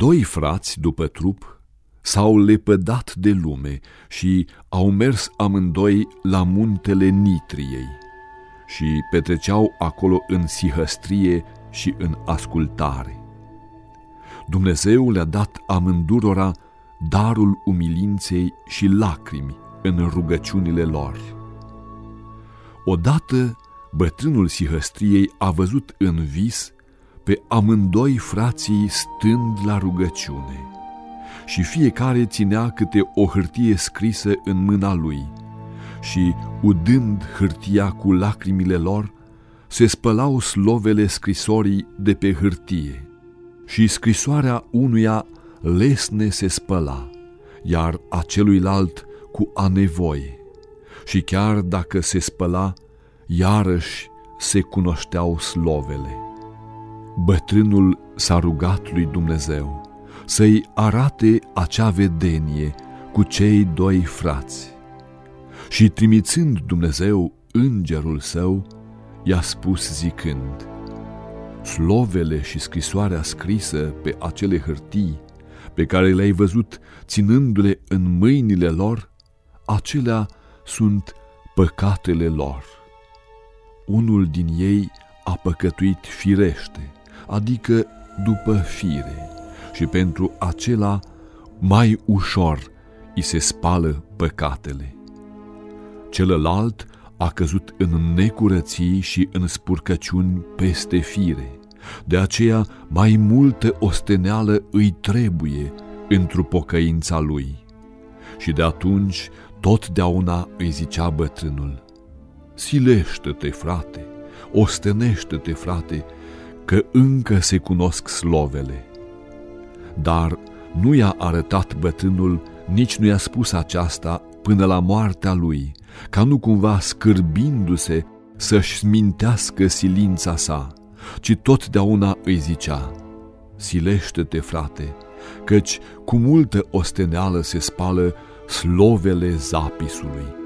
Doi frați, după trup, s-au lepădat de lume și au mers amândoi la muntele Nitriei și petreceau acolo în sihăstrie și în ascultare. Dumnezeu le-a dat amândurora darul umilinței și lacrimi în rugăciunile lor. Odată, bătrânul sihăstriei a văzut în vis pe amândoi frații stând la rugăciune și fiecare ținea câte o hârtie scrisă în mâna lui și, udând hârtia cu lacrimile lor, se spălau slovele scrisorii de pe hârtie și scrisoarea unuia lesne se spăla, iar a celuilalt cu a nevoie. Și chiar dacă se spăla, iarăși se cunoșteau slovele. Bătrânul s-a rugat lui Dumnezeu să-i arate acea vedenie cu cei doi frați. Și trimițând Dumnezeu îngerul său, i-a spus zicând, Slovele și scrisoarea scrisă pe acele hârtii pe care le-ai văzut ținându-le în mâinile lor, acelea sunt păcatele lor. Unul din ei a păcătuit firește, adică după fire, și pentru acela mai ușor îi se spală păcatele. Celălalt a căzut în necurății și în spurcăciuni peste fire, de aceea mai multă osteneală îi trebuie într-o pocăința lui. Și de atunci totdeauna îi zicea bătrânul, Silește-te, frate, ostenește-te, frate, că încă se cunosc slovele. Dar nu i-a arătat bătrânul, nici nu i-a spus aceasta până la moartea lui, ca nu cumva scârbindu-se să-și smintească silința sa, ci totdeauna îi zicea, Silește-te, frate, căci cu multă osteneală se spală slovele zapisului.